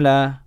ta'ala.